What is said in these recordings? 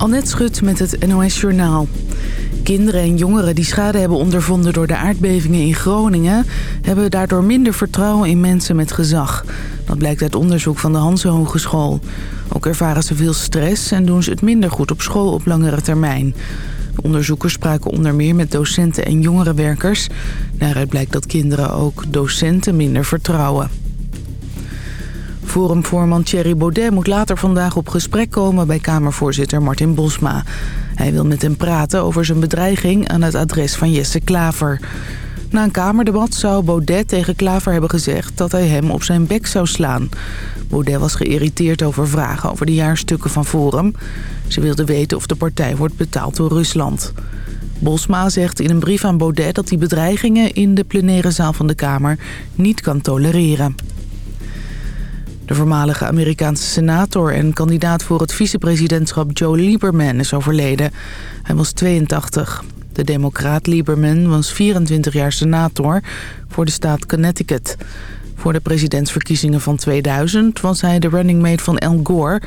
Annette Schut met het NOS Journaal. Kinderen en jongeren die schade hebben ondervonden door de aardbevingen in Groningen... hebben daardoor minder vertrouwen in mensen met gezag. Dat blijkt uit onderzoek van de Hanse Hogeschool. Ook ervaren ze veel stress en doen ze het minder goed op school op langere termijn. De onderzoekers spraken onder meer met docenten en jongerenwerkers. Daaruit blijkt dat kinderen ook docenten minder vertrouwen. Forumvoorman Thierry Baudet moet later vandaag op gesprek komen bij Kamervoorzitter Martin Bosma. Hij wil met hem praten over zijn bedreiging aan het adres van Jesse Klaver. Na een Kamerdebat zou Baudet tegen Klaver hebben gezegd dat hij hem op zijn bek zou slaan. Baudet was geïrriteerd over vragen over de jaarstukken van Forum. Ze wilde weten of de partij wordt betaald door Rusland. Bosma zegt in een brief aan Baudet dat hij bedreigingen in de plenaire zaal van de Kamer niet kan tolereren. De voormalige Amerikaanse senator en kandidaat voor het vicepresidentschap Joe Lieberman is overleden. Hij was 82. De democraat Lieberman was 24 jaar senator voor de staat Connecticut. Voor de presidentsverkiezingen van 2000 was hij de running mate van Al Gore.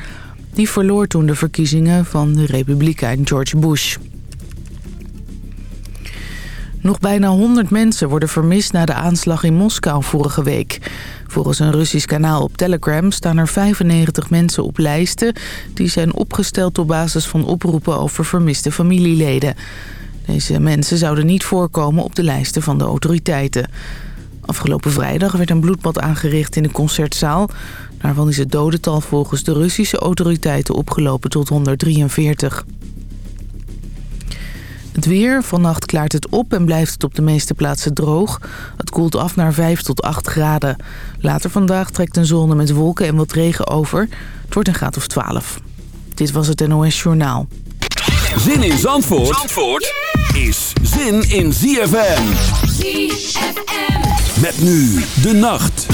Die verloor toen de verkiezingen van de republikein George Bush. Nog bijna 100 mensen worden vermist na de aanslag in Moskou vorige week. Volgens een Russisch kanaal op Telegram staan er 95 mensen op lijsten... die zijn opgesteld op basis van oproepen over vermiste familieleden. Deze mensen zouden niet voorkomen op de lijsten van de autoriteiten. Afgelopen vrijdag werd een bloedbad aangericht in de concertzaal. Daarvan is het dodental volgens de Russische autoriteiten opgelopen tot 143. Het weer. Vannacht klaart het op en blijft het op de meeste plaatsen droog. Het koelt af naar 5 tot 8 graden. Later vandaag trekt een zone met wolken en wat regen over. Het wordt een graad of 12. Dit was het NOS Journaal. Zin in Zandvoort, Zandvoort is zin in ZFM. ZFM. Met nu de nacht.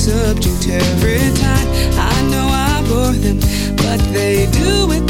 Subject every time. I know I bore them, but they do it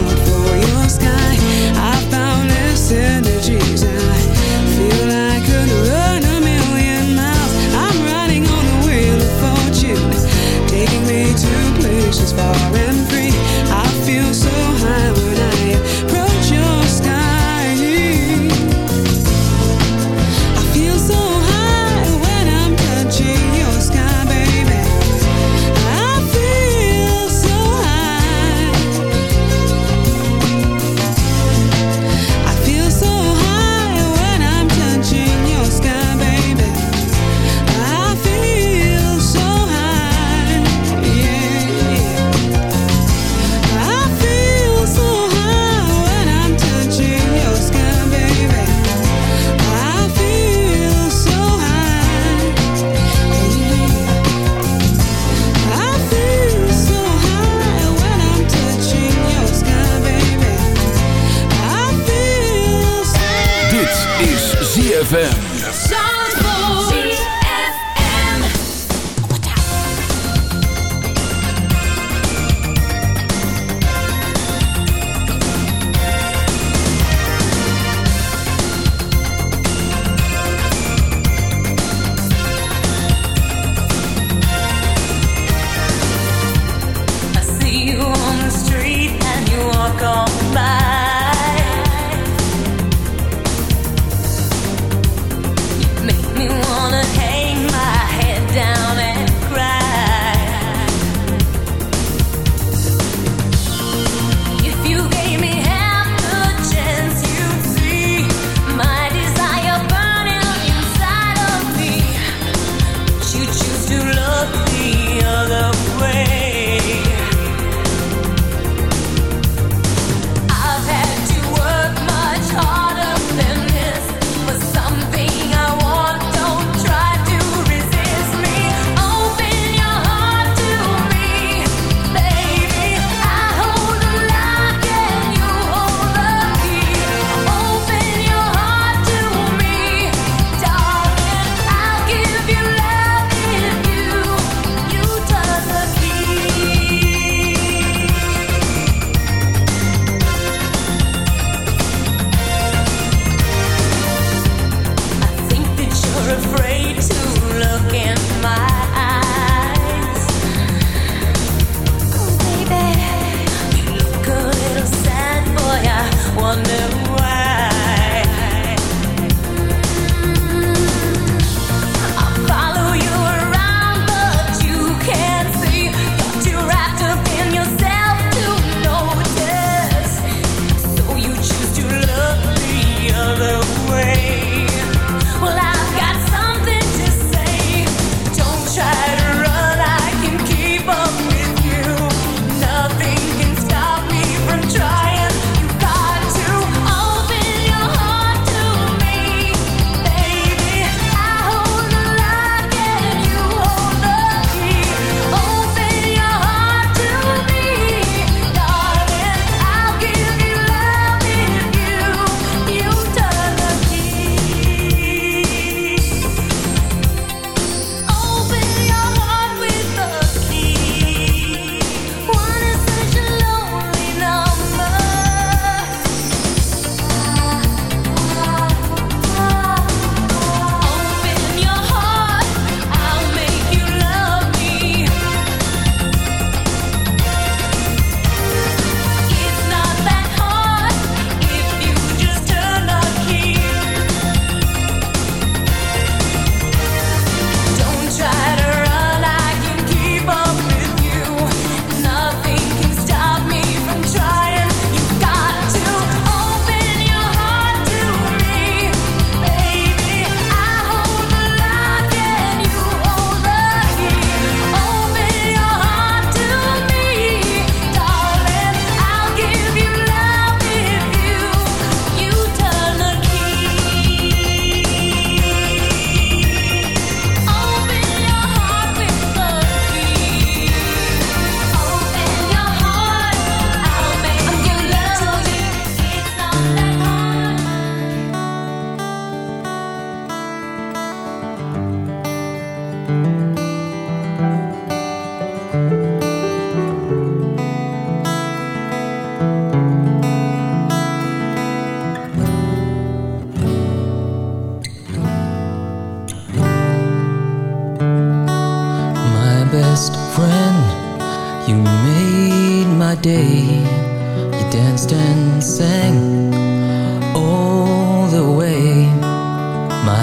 I feel I could run a million miles. I'm riding on the wheel of fortune, taking me to places far and free.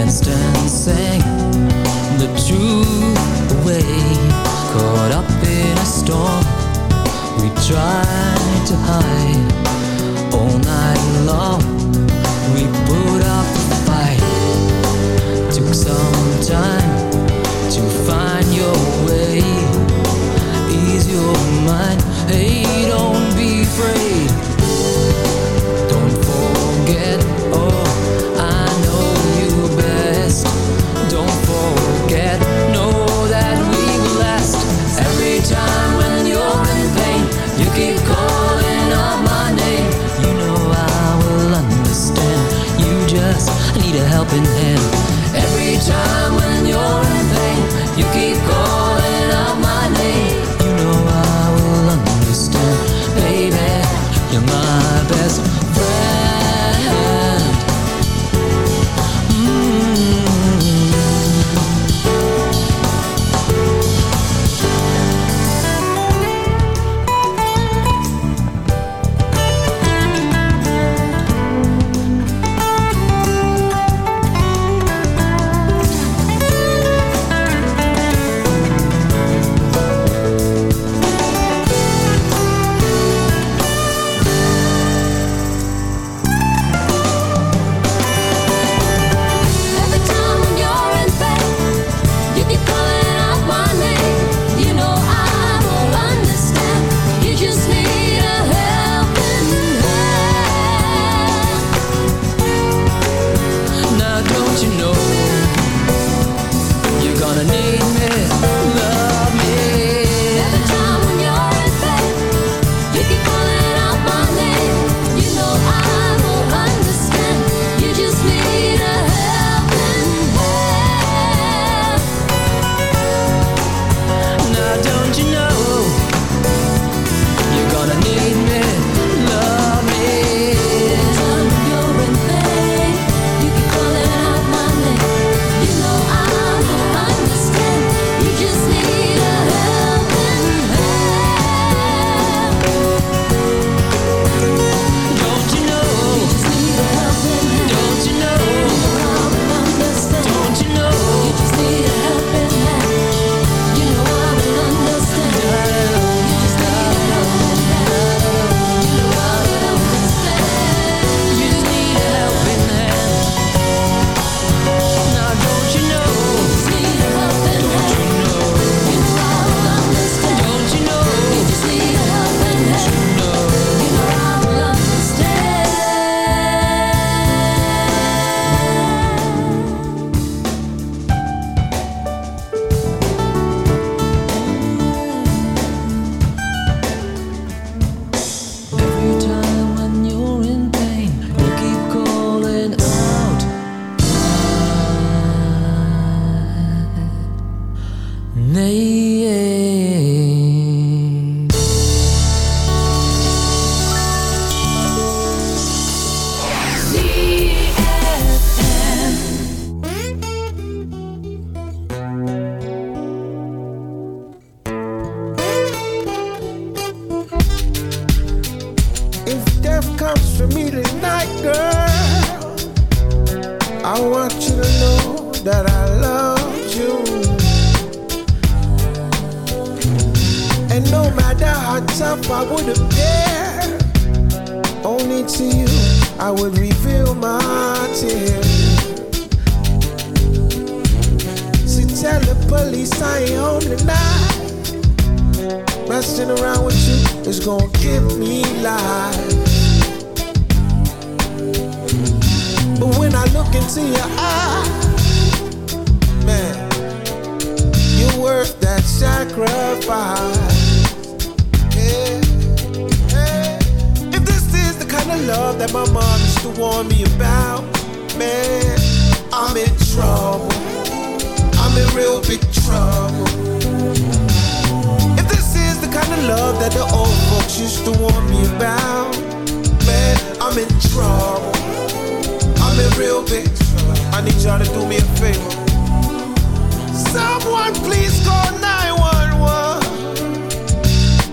danced and sang the true way. Caught up in a storm, we tried to hide all night long. We put up a fight, took some time. That the old folks used to warn me about, man, I'm in trouble. I'm in real big trouble. I need y'all to do me a favor. Someone please call 911.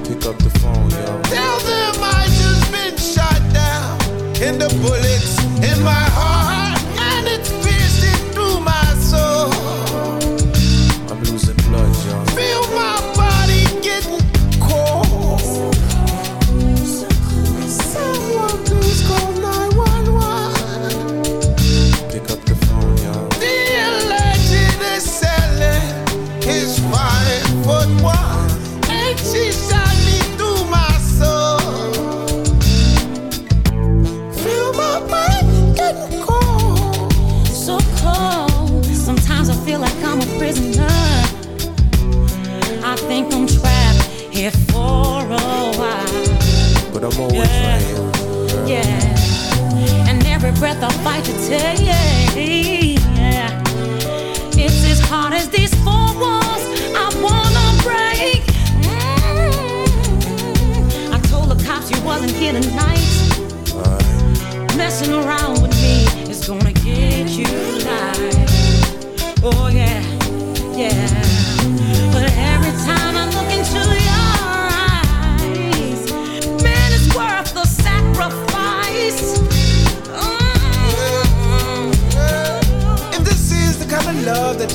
Pick up the phone, yo. Tell them I just been shot down. And the bullets in my heart. Breath I fight to take. It's as hard as these four walls I wanna break. Mm. I told the cops you wasn't here tonight. Messing around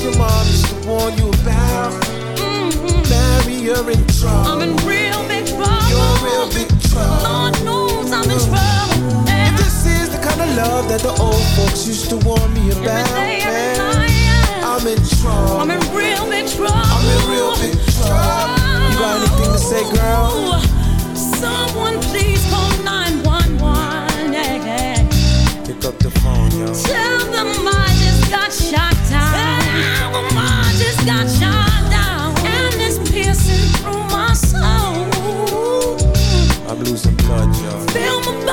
your mom used to warn you about, mm-hmm. marry, you're in trouble. I'm in real big trouble. You're in real big trouble. Lord knows I'm in trouble. If this is the kind of love that the old folks used to warn me about, day, every man, night. I'm in trouble. I'm in real big trouble. I'm in real big trouble. You got anything to say, girl? Someone please call 911. Yeah, yeah. Pick up the phone, yo. Tell them I just got shot I'm losing blood.